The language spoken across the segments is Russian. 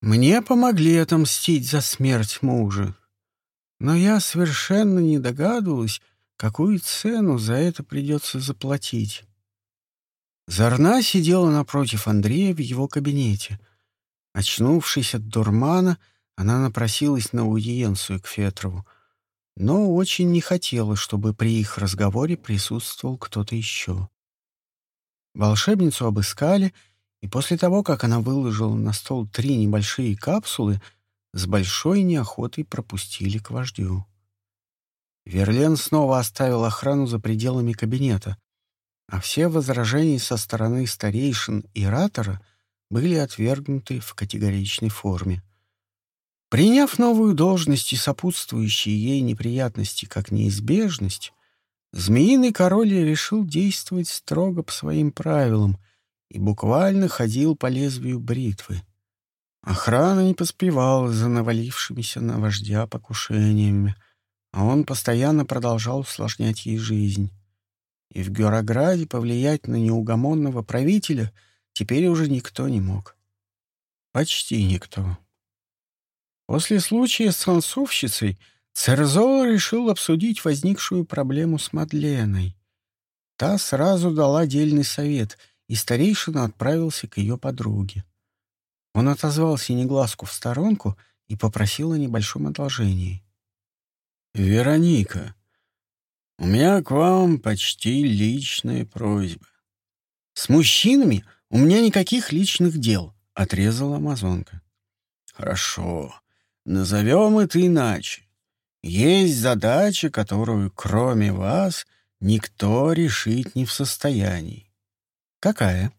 Мне помогли отомстить за смерть мужа. Но я совершенно не догадывалась, какую цену за это придется заплатить. Зарна сидела напротив Андрея в его кабинете. Очнувшись от дурмана, она напросилась на аудиенцию к Фетрову, но очень не хотела, чтобы при их разговоре присутствовал кто-то еще. Волшебницу обыскали — и после того, как она выложила на стол три небольшие капсулы, с большой неохотой пропустили к вождю. Верлен снова оставил охрану за пределами кабинета, а все возражения со стороны старейшин и ратора были отвергнуты в категоричной форме. Приняв новую должность и сопутствующие ей неприятности как неизбежность, Змеиный король решил действовать строго по своим правилам — и буквально ходил по лезвию бритвы. Охрана не поспевала за навалившимися на вождя покушениями, а он постоянно продолжал усложнять ей жизнь. И в Гюрограде повлиять на неугомонного правителя теперь уже никто не мог. Почти никто. После случая с танцовщицей Церзол решил обсудить возникшую проблему с Мадленой. Та сразу дала дельный совет — и старейшина отправился к ее подруге. Он отозвал Синеглазку в сторонку и попросил о небольшом одолжении. «Вероника, у меня к вам почти личная просьба». «С мужчинами у меня никаких личных дел», — отрезала амазонка. «Хорошо, назовем это иначе. Есть задача, которую, кроме вас, никто решить не в состоянии. Какая?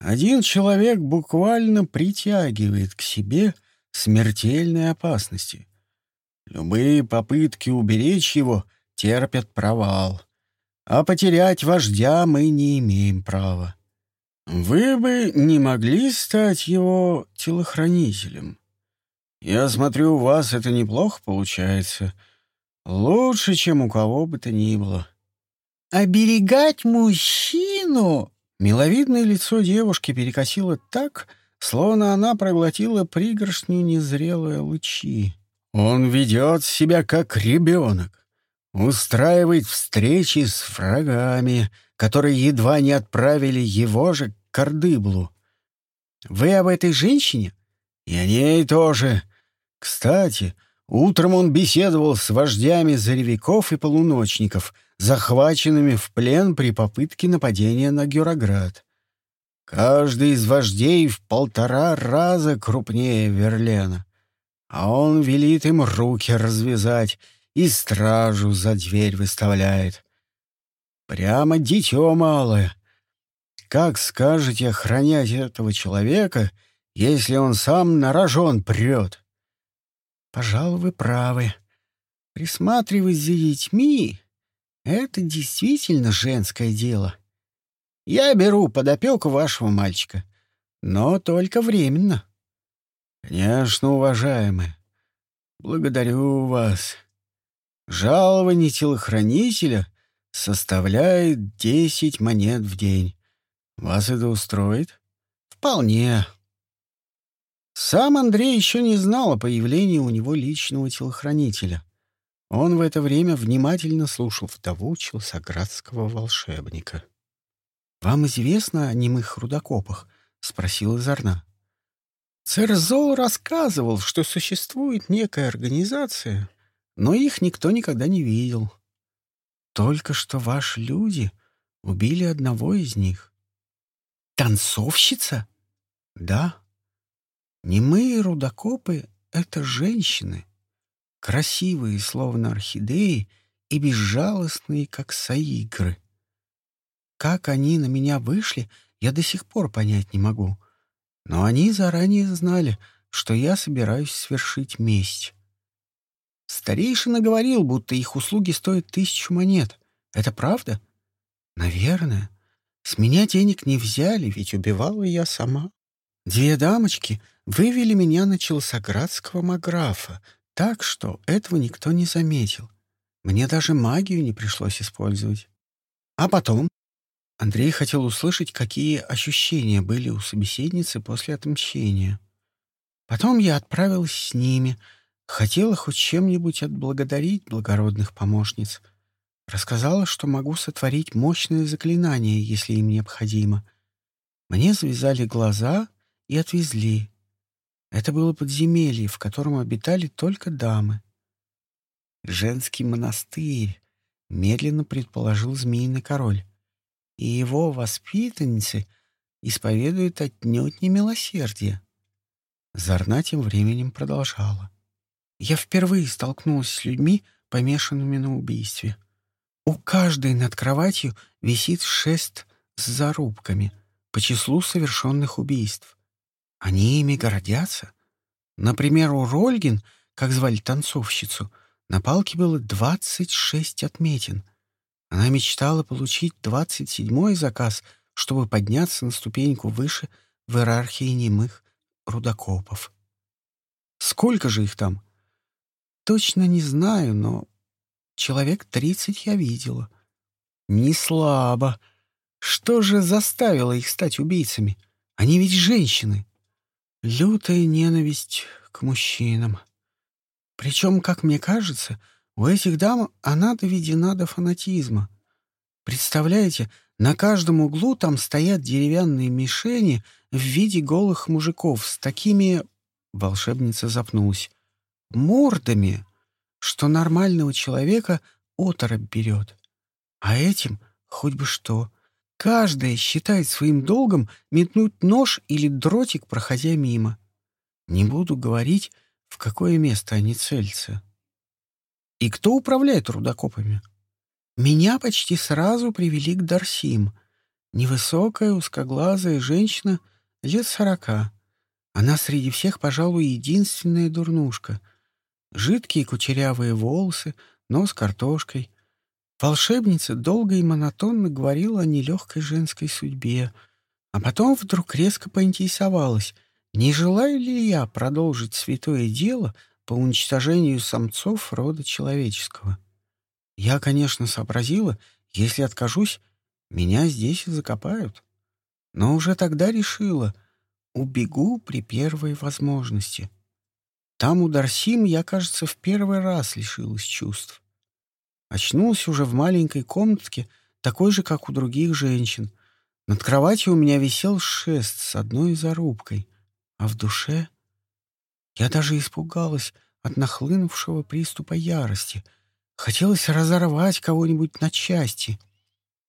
Один человек буквально притягивает к себе смертельные опасности. Любые попытки уберечь его терпят провал. А потерять вождя мы не имеем права. Вы бы не могли стать его телохранителем. Я смотрю, у вас это неплохо получается. Лучше, чем у кого бы то ни было. «Оберегать мужчину?» Миловидное лицо девушки перекосило так, словно она проглотила пригоршню незрелые лучи. Он ведет себя как ребенок, устраивает встречи с врагами, которые едва не отправили его же к Кардыблу. Вы об этой женщине? И о ней тоже. Кстати, утром он беседовал с вождями заревиков и полуночников — захваченными в плен при попытке нападения на Гюроград. Каждый из вождей в полтора раза крупнее Верлена, а он велит им руки развязать и стражу за дверь выставляет. Прямо дитё малое. Как скажете охранять этого человека, если он сам на рожон прет? Пожалуй, вы правы. Присматривать за детьми это действительно женское дело. Я беру под опеку вашего мальчика, но только временно. Конечно, уважаемый. Благодарю вас. Жалование телохранителя составляет десять монет в день. Вас это устроит? Вполне. Сам Андрей еще не знал о появлении у него личного телохранителя. Он в это время внимательно слушал вдову челсоградского волшебника. «Вам известно о немых рудокопах?» — спросил Изарна. Церзол рассказывал, что существует некая организация, но их никто никогда не видел. Только что ваши люди убили одного из них. Танцовщица? Да. Немые рудокопы — это женщины красивые, словно орхидеи, и безжалостные, как саигры. Как они на меня вышли, я до сих пор понять не могу. Но они заранее знали, что я собираюсь свершить месть. Старейшина говорил, будто их услуги стоят тысячу монет. Это правда? Наверное. С меня денег не взяли, ведь убивала я сама. Две дамочки вывели меня на Челсоградского маграфа, так что этого никто не заметил. Мне даже магию не пришлось использовать. А потом Андрей хотел услышать, какие ощущения были у собеседницы после отмщения. Потом я отправилась с ними, хотела хоть чем-нибудь отблагодарить благородных помощниц. Рассказала, что могу сотворить мощное заклинание, если им необходимо. Мне завязали глаза и отвезли. Это было подземелье, в котором обитали только дамы. Женский монастырь, медленно предположил змеиный король. И его воспитанницы исповедуют отнюдь не милосердие. Зарна тем временем продолжала. Я впервые столкнулась с людьми, помешанными на убийстве. У каждой над кроватью висит шест с зарубками по числу совершенных убийств. Они ими гордятся. Например, у Рольгин, как звали танцовщицу, на палке было двадцать шесть отметин. Она мечтала получить двадцать седьмой заказ, чтобы подняться на ступеньку выше в иерархии немых рудокопов. Сколько же их там? Точно не знаю, но человек тридцать я видела. Не слабо. Что же заставило их стать убийцами? Они ведь женщины. Лютая ненависть к мужчинам. Причем, как мне кажется, у этих дам она доведена до фанатизма. Представляете, на каждом углу там стоят деревянные мишени в виде голых мужиков с такими... Волшебница запнулась. Мордами, что нормального человека оторопь берет. А этим хоть бы что. Каждая считает своим долгом метнуть нож или дротик, проходя мимо. Не буду говорить, в какое место они целятся. И кто управляет рудокопами? Меня почти сразу привели к Дарсим. Невысокая, узкоглазая женщина лет сорока. Она среди всех, пожалуй, единственная дурнушка. Жидкие кучерявые волосы, нос картошкой. Волшебница долго и монотонно говорила о нелегкой женской судьбе, а потом вдруг резко поинтересовалась — не желаю ли я продолжить святое дело по уничтожению самцов рода человеческого? Я, конечно, сообразила, если откажусь, меня здесь и закопают. Но уже тогда решила, убегу при первой возможности. Там у Дарсим я, кажется, в первый раз лишилась чувств. Очнулась уже в маленькой комнатке, такой же, как у других женщин. Над кроватью у меня висел шест с одной зарубкой. А в душе я даже испугалась от нахлынувшего приступа ярости. Хотелось разорвать кого-нибудь на части.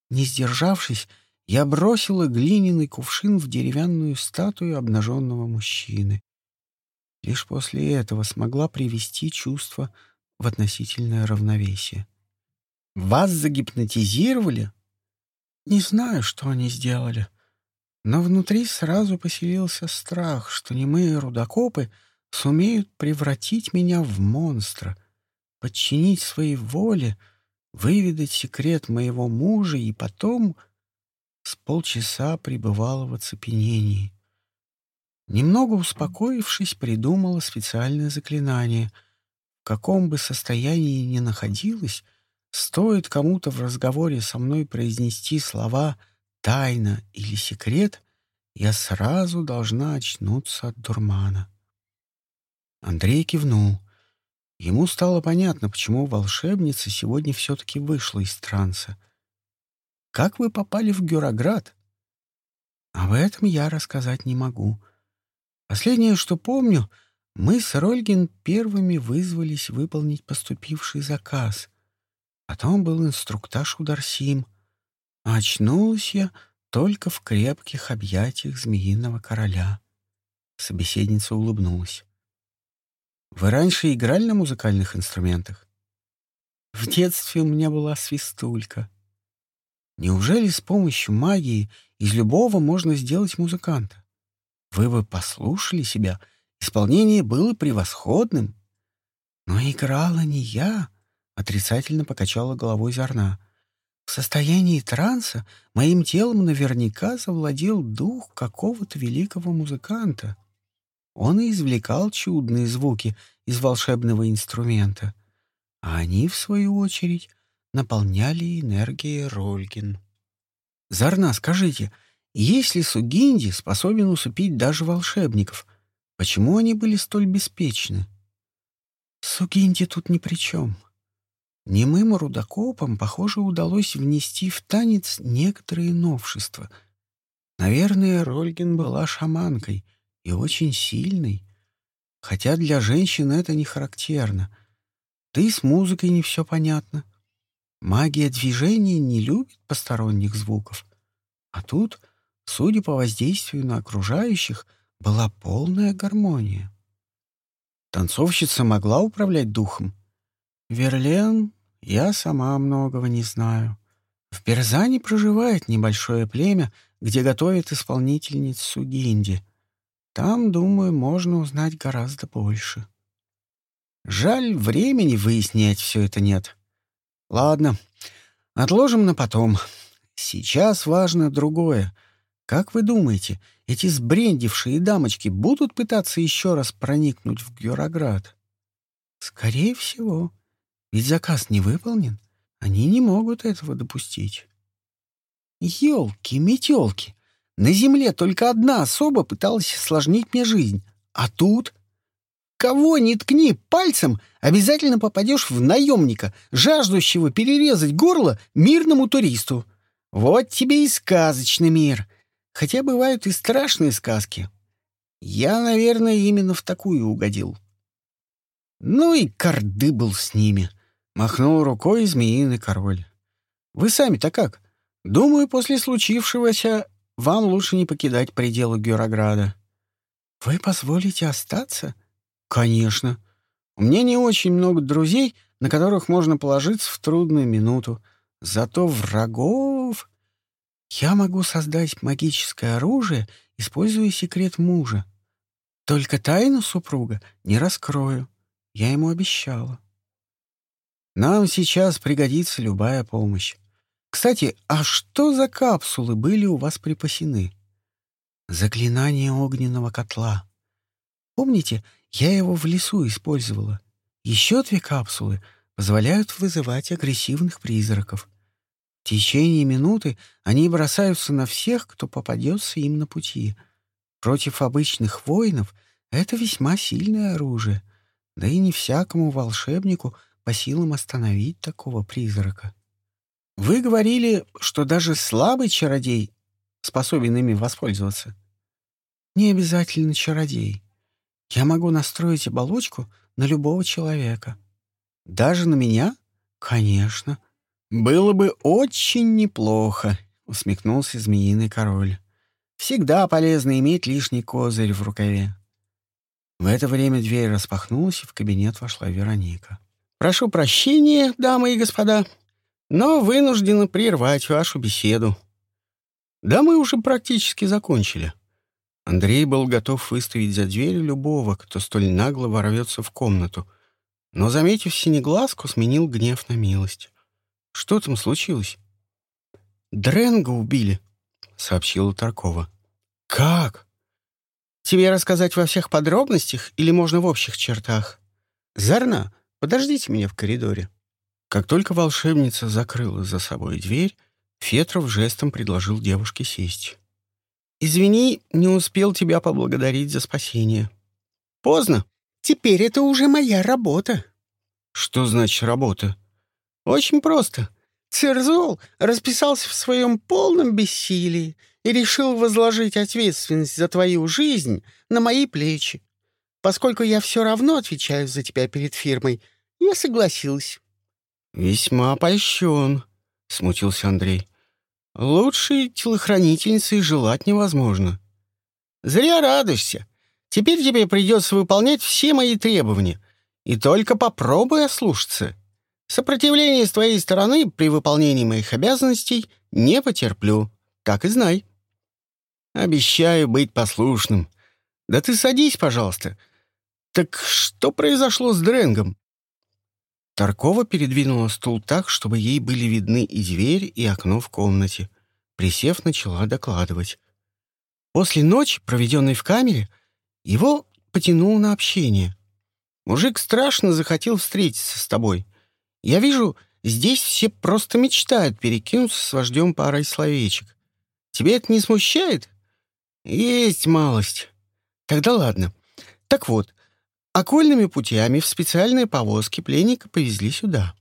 Не сдержавшись, я бросила глиняный кувшин в деревянную статую обнаженного мужчины. Лишь после этого смогла привести чувство в относительное равновесие. «Вас загипнотизировали?» «Не знаю, что они сделали», но внутри сразу поселился страх, что немые рудокопы сумеют превратить меня в монстра, подчинить своей воле, выведать секрет моего мужа и потом с полчаса пребывала в оцепенении. Немного успокоившись, придумала специальное заклинание. В каком бы состоянии ни находилась, стоит кому-то в разговоре со мной произнести слова — тайна или секрет, я сразу должна очнуться от дурмана. Андрей кивнул. Ему стало понятно, почему волшебница сегодня все-таки вышла из транса. «Как вы попали в Гюроград?» «Об этом я рассказать не могу. Последнее, что помню, мы с Рольгин первыми вызвались выполнить поступивший заказ. Потом был инструктаж у Дарсим — а очнулась я только в крепких объятиях змеиного короля. Собеседница улыбнулась. «Вы раньше играли на музыкальных инструментах?» «В детстве у меня была свистулька». «Неужели с помощью магии из любого можно сделать музыканта? Вы бы послушали себя, исполнение было превосходным». «Но играла не я», — отрицательно покачала головой Зарна. В состоянии транса моим телом наверняка завладел дух какого-то великого музыканта. Он и извлекал чудные звуки из волшебного инструмента, а они, в свою очередь, наполняли энергией Рольгин. «Зарна, скажите, есть ли Сугинди способен усыпить даже волшебников? Почему они были столь беспечны? Сугинди тут ни при чем. Немым рудокопам, похоже, удалось внести в танец некоторые новшества. Наверное, Рольгин была шаманкой и очень сильной, хотя для женщин это не характерно. Да и с музыкой не все понятно. Магия движения не любит посторонних звуков. А тут, судя по воздействию на окружающих, была полная гармония. Танцовщица могла управлять духом? Верлен, я сама многого не знаю. В Берзане проживает небольшое племя, где готовят исполнительниц Сугинди. Там, думаю, можно узнать гораздо больше. Жаль, времени выяснять все это нет. Ладно, отложим на потом. Сейчас важно другое. Как вы думаете, эти сбрендившие дамочки будут пытаться еще раз проникнуть в Гюроград? Скорее всего. Ведь заказ не выполнен. Они не могут этого допустить. Ёлки-метёлки! На земле только одна особа пыталась осложнить мне жизнь. А тут... Кого не ткни пальцем, обязательно попадешь в наемника, жаждущего перерезать горло мирному туристу. Вот тебе и сказочный мир. Хотя бывают и страшные сказки. Я, наверное, именно в такую угодил. Ну и корды был с ними. Махнул рукой змеиный король. Вы сами-то как? Думаю, после случившегося вам лучше не покидать пределы Гюрограда. Вы позволите остаться? Конечно. У меня не очень много друзей, на которых можно положиться в трудную минуту. Зато врагов... Я могу создать магическое оружие, используя секрет мужа. Только тайну супруга не раскрою. Я ему обещала. Нам сейчас пригодится любая помощь. Кстати, а что за капсулы были у вас припасены? Заклинание огненного котла. Помните, я его в лесу использовала. Еще две капсулы позволяют вызывать агрессивных призраков. В течение минуты они бросаются на всех, кто попадется им на пути. Против обычных воинов это весьма сильное оружие, да и не всякому волшебнику по силам остановить такого призрака. Вы говорили, что даже слабый чародей способен ими воспользоваться. Не обязательно чародей. Я могу настроить оболочку на любого человека. Даже на меня? Конечно. «Было бы очень неплохо», — усмехнулся змеиный король. «Всегда полезно иметь лишний козырь в рукаве». В это время дверь распахнулась, и в кабинет вошла Вероника. «Прошу прощения, дамы и господа, но вынуждена прервать вашу беседу». «Да мы уже практически закончили». Андрей был готов выставить за дверь любого, кто столь нагло ворвется в комнату, но, заметив синеглазку, сменил гнев на милость. Что там случилось? Дренга убили, сообщила Таркова. Как? Тебе рассказать во всех подробностях или можно в общих чертах? Зарна, подождите меня в коридоре. Как только волшебница закрыла за собой дверь, Фетров жестом предложил девушке сесть. «Извини, не успел тебя поблагодарить за спасение». «Поздно. Теперь это уже моя работа». «Что значит работа?» Очень просто. Церзол расписался в своем полном бессилии и решил возложить ответственность за твою жизнь на мои плечи. Поскольку я все равно отвечаю за тебя перед фирмой, я согласилась. «Весьма польщен», — смутился Андрей. «Лучшей телохранительницы желать невозможно». «Зря радуешься. Теперь тебе придется выполнять все мои требования. И только попробуй ослушаться. Сопротивление с твоей стороны при выполнении моих обязанностей не потерплю. Так и знай. Обещаю быть послушным. Да ты садись, пожалуйста. Так что произошло с Дренгом? Таркова передвинула стул так, чтобы ей были видны и дверь, и окно в комнате. Присев, начала докладывать. После ночи, проведенной в камере, его потянуло на общение. Мужик страшно захотел встретиться с тобой. Я вижу, здесь все просто мечтают перекинуться с вождем парой словечек. Тебе это не смущает? Есть малость. Тогда ладно. Так вот, окольными путями в специальной повозке пленника повезли сюда.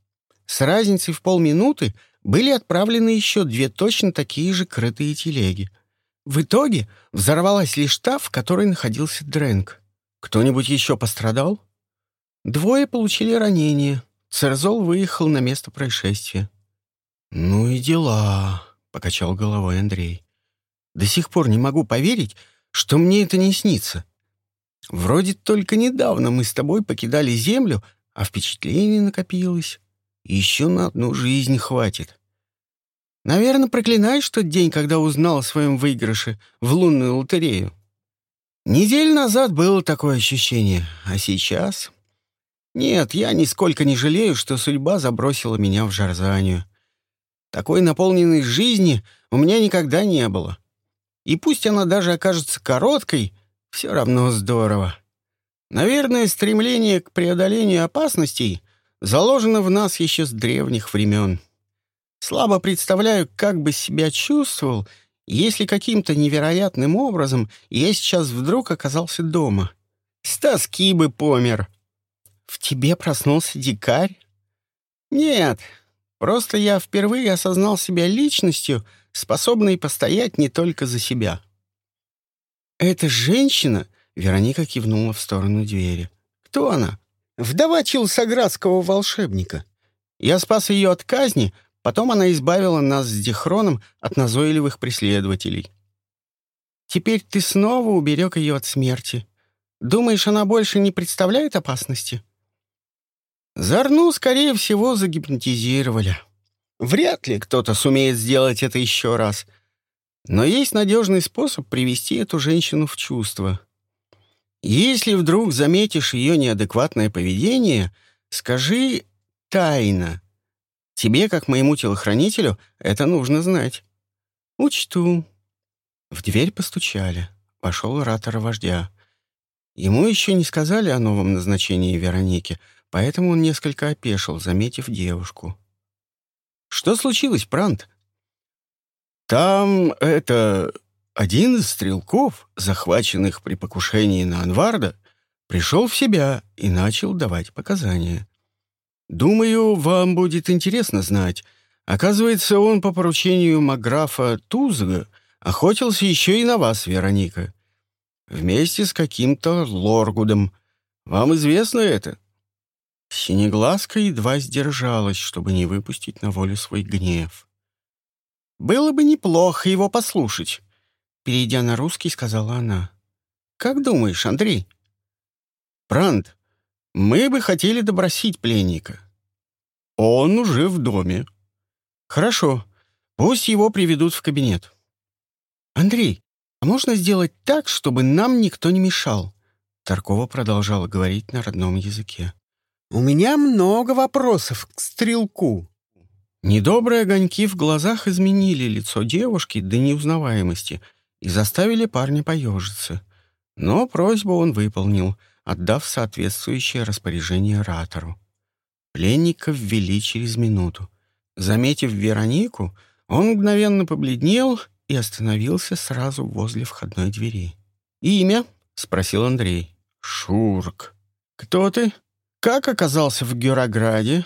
С разницей в полминуты были отправлены еще две точно такие же крытые телеги. В итоге взорвалась лишь та, в которой находился Дрэнк. Кто-нибудь еще пострадал? Двое получили ранения. Церзол выехал на место происшествия. «Ну и дела», — покачал головой Андрей. «До сих пор не могу поверить, что мне это не снится. Вроде только недавно мы с тобой покидали Землю, а впечатлений накопилось. Еще на одну жизнь хватит. Наверное, проклинаешь тот день, когда узнал о своем выигрыше в лунную лотерею. Неделю назад было такое ощущение, а сейчас... Нет, я нисколько не жалею, что судьба забросила меня в Жарзанию. Такой наполненной жизни у меня никогда не было. И пусть она даже окажется короткой, все равно здорово. Наверное, стремление к преодолению опасностей заложено в нас еще с древних времен. Слабо представляю, как бы себя чувствовал, если каким-то невероятным образом я сейчас вдруг оказался дома. С тоски бы помер. В тебе проснулся дикарь? Нет, просто я впервые осознал себя личностью, способной постоять не только за себя. Эта женщина, Вероника кивнула в сторону двери. Кто она? Вдова Чилсаградского волшебника. Я спас ее от казни, потом она избавила нас с Дихроном от назойливых преследователей. Теперь ты снова уберег ее от смерти. Думаешь, она больше не представляет опасности? Зарну, скорее всего, загипнотизировали. Вряд ли кто-то сумеет сделать это еще раз. Но есть надежный способ привести эту женщину в чувство. Если вдруг заметишь ее неадекватное поведение, скажи «тайна». Тебе, как моему телохранителю, это нужно знать. Учту. В дверь постучали. Вошел оратор вождя. Ему еще не сказали о новом назначении Вероники, поэтому он несколько опешил, заметив девушку. «Что случилось, Прант?» «Там это... Один из стрелков, захваченных при покушении на Анварда, пришел в себя и начал давать показания. Думаю, вам будет интересно знать. Оказывается, он по поручению Маграфа Тузга охотился еще и на вас, Вероника. Вместе с каким-то Лоргудом. Вам известно это?» Синеглазка едва сдержалась, чтобы не выпустить на волю свой гнев. «Было бы неплохо его послушать», Перейдя на русский, сказала она. «Как думаешь, Андрей?» «Прант, мы бы хотели добросить пленника. Он уже в доме. Хорошо, пусть его приведут в кабинет. Андрей, а можно сделать так, чтобы нам никто не мешал?» Таркова продолжала говорить на родном языке. «У меня много вопросов к стрелку». Недобрые огоньки в глазах изменили лицо девушки до неузнаваемости — и заставили парня поежиться. Но просьбу он выполнил, отдав соответствующее распоряжение ратору. Пленника ввели через минуту. Заметив Веронику, он мгновенно побледнел и остановился сразу возле входной двери. «Имя?» — спросил Андрей. «Шурк». «Кто ты? Как оказался в Герограде?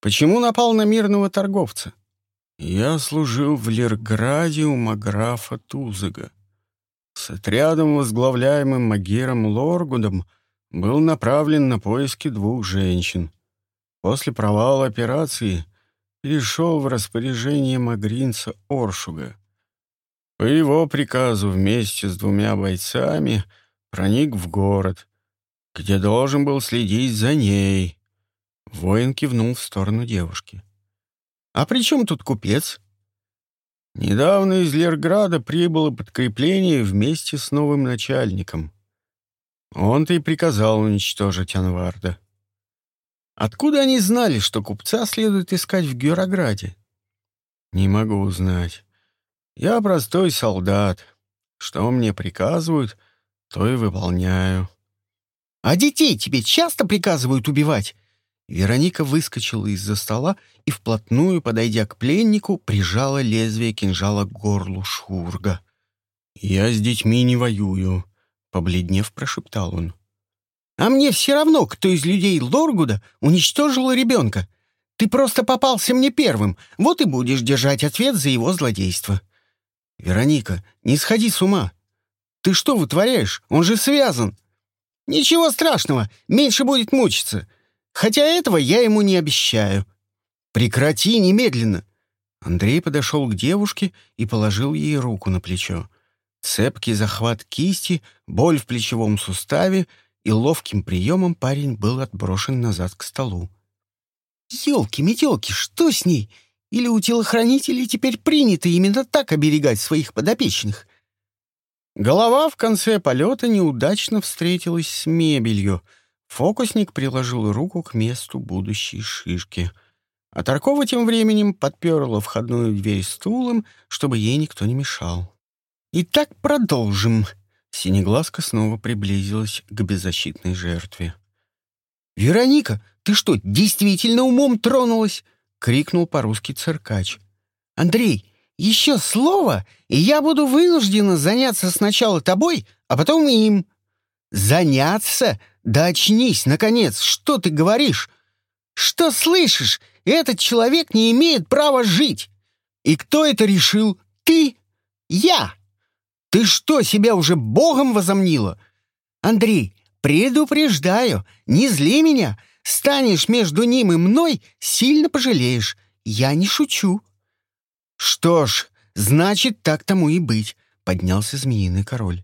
Почему напал на мирного торговца?» Я служил в Лерграде у Маграфа Тузага. С отрядом, возглавляемым Магиром Лоргудом, был направлен на поиски двух женщин. После провала операции перешел в распоряжение магринца Оршуга. По его приказу вместе с двумя бойцами проник в город, где должен был следить за ней. Воин кивнул в сторону девушки. А при чем тут купец? Недавно из Лерграда прибыло подкрепление вместе с новым начальником. Он-то и приказал уничтожить Анварда. Откуда они знали, что купца следует искать в Гюрограде? Не могу узнать. Я простой солдат. Что мне приказывают, то и выполняю. А детей тебе часто приказывают убивать? Вероника выскочила из-за стола и, вплотную подойдя к пленнику, прижала лезвие кинжала к горлу Шурга. «Я с детьми не воюю», — побледнев прошептал он. А мне все равно, кто из людей Лоргуда уничтожил ребенка. Ты просто попался мне первым, вот и будешь держать ответ за его злодейство». «Вероника, не сходи с ума. Ты что вытворяешь? Он же связан». «Ничего страшного, меньше будет мучиться. Хотя этого я ему не обещаю». «Прекрати немедленно!» Андрей подошел к девушке и положил ей руку на плечо. Цепкий захват кисти, боль в плечевом суставе, и ловким приемом парень был отброшен назад к столу. «Елки-метелки, что с ней? Или у телохранителей теперь принято именно так оберегать своих подопечных?» Голова в конце полета неудачно встретилась с мебелью. Фокусник приложил руку к месту будущей шишки. А Таркова тем временем подперла входную дверь стулом, чтобы ей никто не мешал. «Итак, продолжим», Синеглазка снова приблизилась к беззащитной жертве. «Вероника, ты что, действительно умом тронулась?» — крикнул по-русски циркач. «Андрей, еще слово, и я буду вынуждена заняться сначала тобой, а потом им». «Заняться? Да очнись, наконец! Что ты говоришь? Что слышишь? Этот человек не имеет права жить! И кто это решил? Ты? Я!» Ты что, себя уже богом возомнила? Андрей, предупреждаю, не зли меня. Станешь между ним и мной, сильно пожалеешь. Я не шучу. Что ж, значит, так тому и быть, поднялся змеиный король.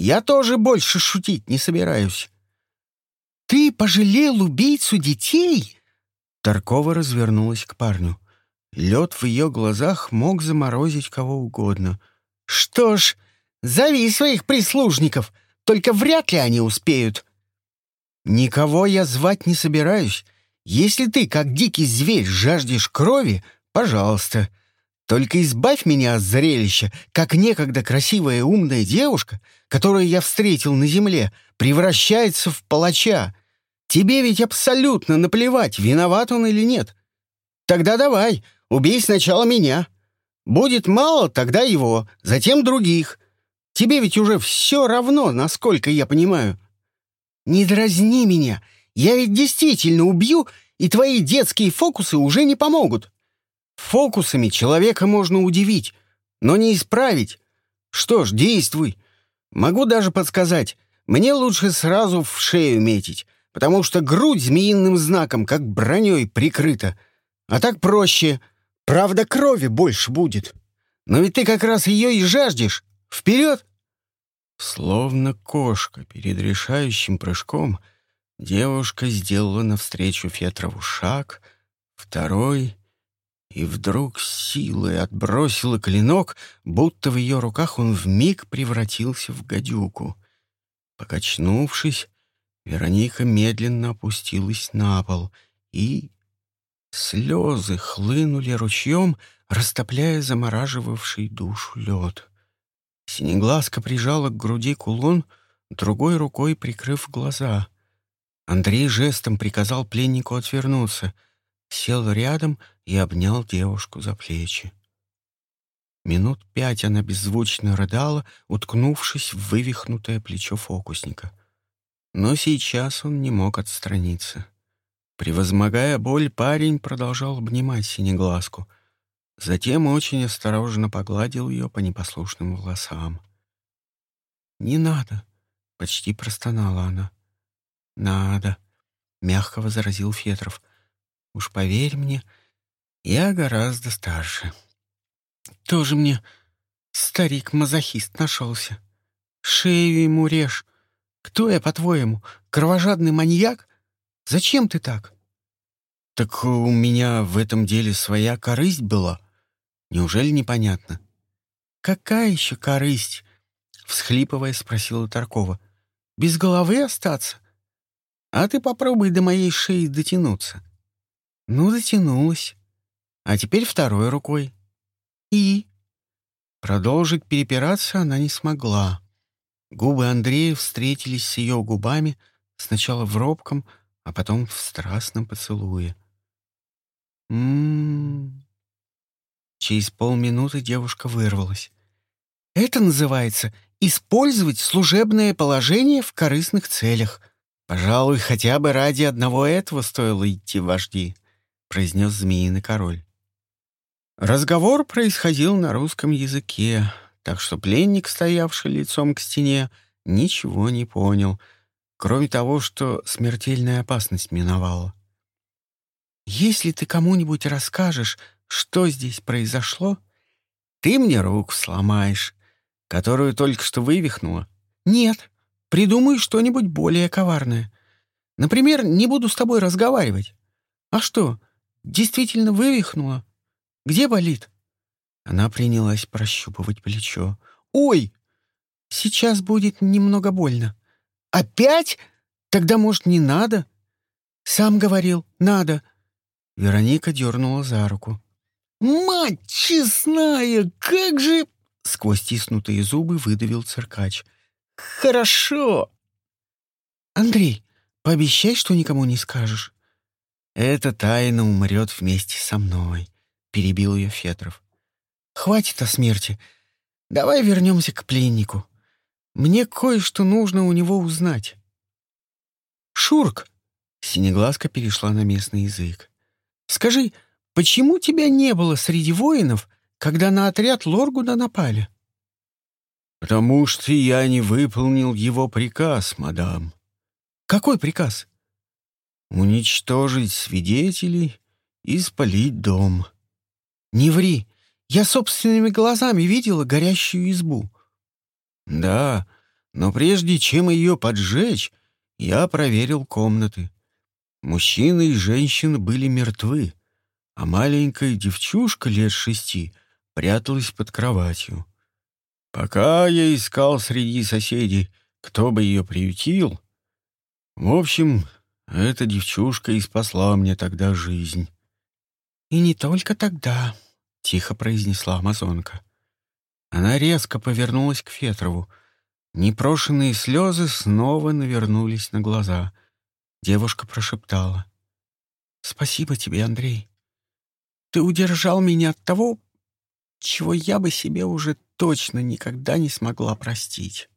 Я тоже больше шутить не собираюсь. Ты пожалел убийцу детей? Таркова развернулась к парню. Лед в ее глазах мог заморозить кого угодно. Что ж, Зови своих прислужников, только вряд ли они успеют». «Никого я звать не собираюсь. Если ты, как дикий зверь, жаждешь крови, пожалуйста. Только избавь меня от зрелища, как некогда красивая и умная девушка, которую я встретил на земле, превращается в палача. Тебе ведь абсолютно наплевать, виноват он или нет. Тогда давай, убей сначала меня. Будет мало, тогда его, затем других. Тебе ведь уже все равно, насколько я понимаю. Не дразни меня. Я ведь действительно убью, и твои детские фокусы уже не помогут. Фокусами человека можно удивить, но не исправить. Что ж, действуй. Могу даже подсказать. Мне лучше сразу в шею метить, потому что грудь змеиным знаком, как броней, прикрыта. А так проще. Правда, крови больше будет. Но ведь ты как раз ее и жаждешь. Вперед! Словно кошка перед решающим прыжком, девушка сделала навстречу Фетрову шаг, второй, и вдруг силой отбросила клинок, будто в ее руках он вмиг превратился в гадюку. Покачнувшись, Вероника медленно опустилась на пол, и слезы хлынули ручьем, растопляя замораживавший душу лед. Синеглазка прижала к груди кулон, другой рукой прикрыв глаза. Андрей жестом приказал пленнику отвернуться, сел рядом и обнял девушку за плечи. Минут пять она беззвучно рыдала, уткнувшись в вывихнутое плечо фокусника. Но сейчас он не мог отстраниться. Превозмогая боль, парень продолжал обнимать синеглазку — Затем очень осторожно погладил ее по непослушным волосам. «Не надо», — почти простонала она. «Надо», — мягко возразил Фетров. «Уж поверь мне, я гораздо старше. Тоже мне старик-мазохист нашелся. Шею ему режь. Кто я, по-твоему, кровожадный маньяк? Зачем ты так?» «Так у меня в этом деле своя корысть была», Неужели непонятно? «Какая еще корысть?» — всхлипывая, спросила Таркова. «Без головы остаться? А ты попробуй до моей шеи дотянуться». «Ну, дотянулась. А теперь второй рукой». «И?» Продолжить перепираться она не смогла. Губы Андрея встретились с ее губами сначала в робком, а потом в страстном поцелуе. «М-м-м...» Через полминуты девушка вырвалась. «Это называется использовать служебное положение в корыстных целях. Пожалуй, хотя бы ради одного этого стоило идти вожди, произнес змеиный король. Разговор происходил на русском языке, так что пленник, стоявший лицом к стене, ничего не понял, кроме того, что смертельная опасность миновала. «Если ты кому-нибудь расскажешь, что здесь произошло, ты мне руку сломаешь, которую только что вывихнула. Нет, придумай что-нибудь более коварное. Например, не буду с тобой разговаривать. А что, действительно вывихнула? Где болит?» Она принялась прощупывать плечо. «Ой! Сейчас будет немного больно. Опять? Тогда, может, не надо?» «Сам говорил, надо». Вероника дернула за руку. «Мать честная, как же...» Сквозь тиснутые зубы выдавил циркач. «Хорошо!» «Андрей, пообещай, что никому не скажешь». «Эта тайна умрет вместе со мной», — перебил ее Фетров. «Хватит о смерти. Давай вернемся к пленнику. Мне кое-что нужно у него узнать». «Шурк!» — Синеглазка перешла на местный язык. «Скажи, почему тебя не было среди воинов, когда на отряд Лоргуда напали?» «Потому что я не выполнил его приказ, мадам». «Какой приказ?» «Уничтожить свидетелей и спалить дом». «Не ври! Я собственными глазами видела горящую избу». «Да, но прежде чем ее поджечь, я проверил комнаты. Мужчины и женщины были мертвы, а маленькая девчушка лет шести пряталась под кроватью. Пока я искал среди соседей, кто бы ее приютил, в общем, эта девчушка и спасла мне тогда жизнь. «И не только тогда», — тихо произнесла амазонка. Она резко повернулась к Фетрову. Непрошенные слезы снова навернулись на глаза. Девушка прошептала. «Спасибо тебе, Андрей. Ты удержал меня от того, чего я бы себе уже точно никогда не смогла простить».